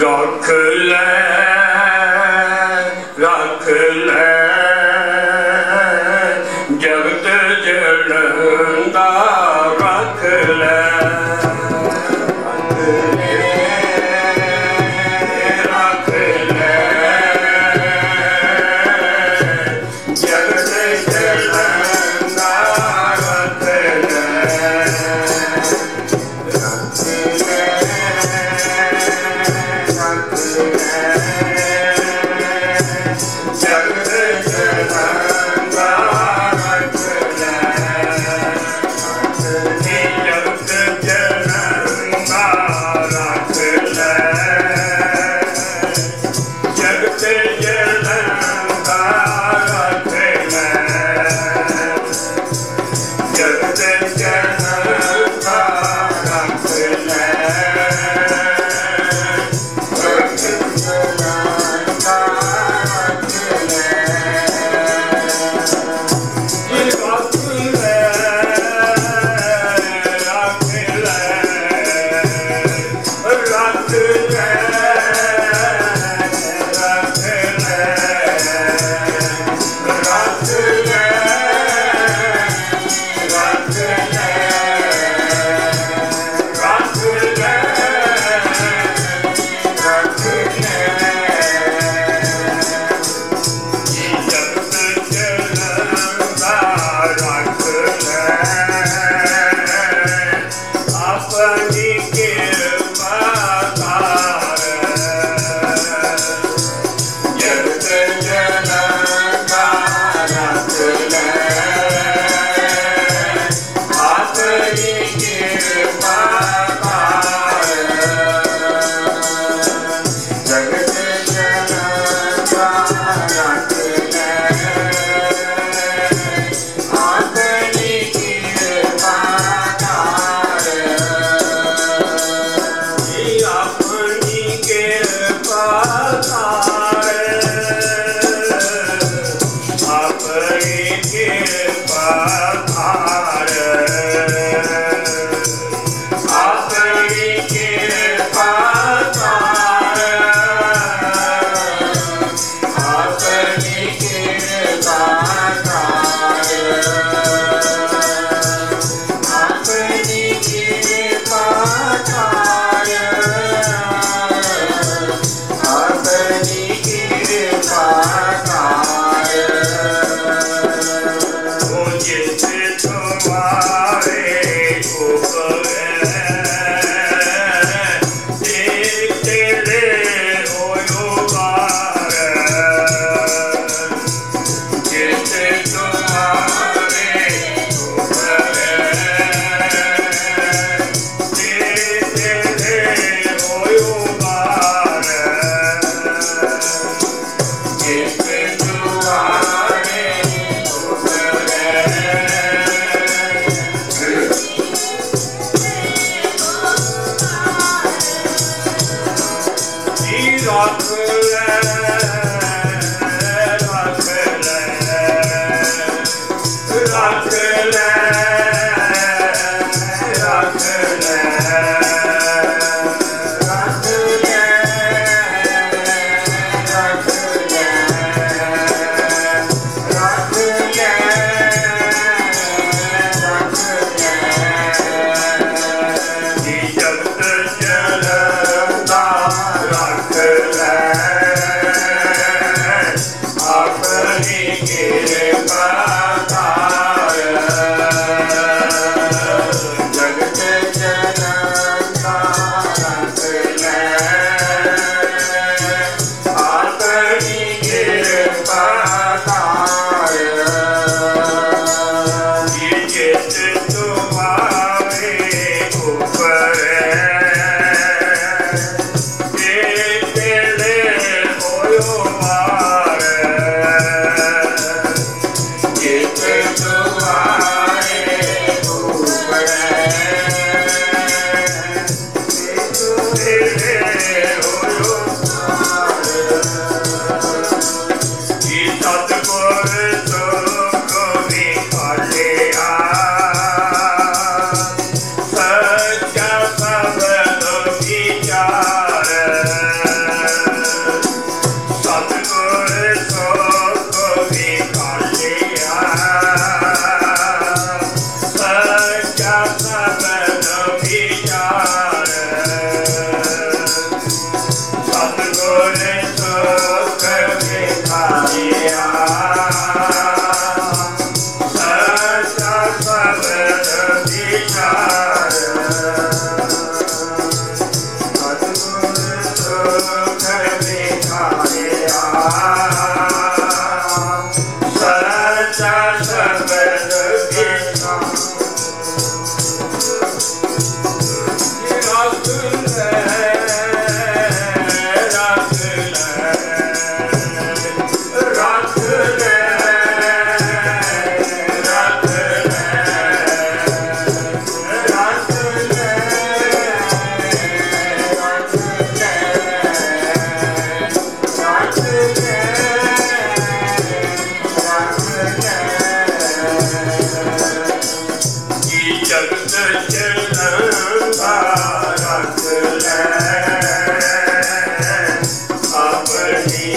ਰੱਖ ਲੈ ਲੈ ਜਗਤ ਜੜੰਦਾ ਰੱਖ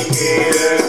Ninguém é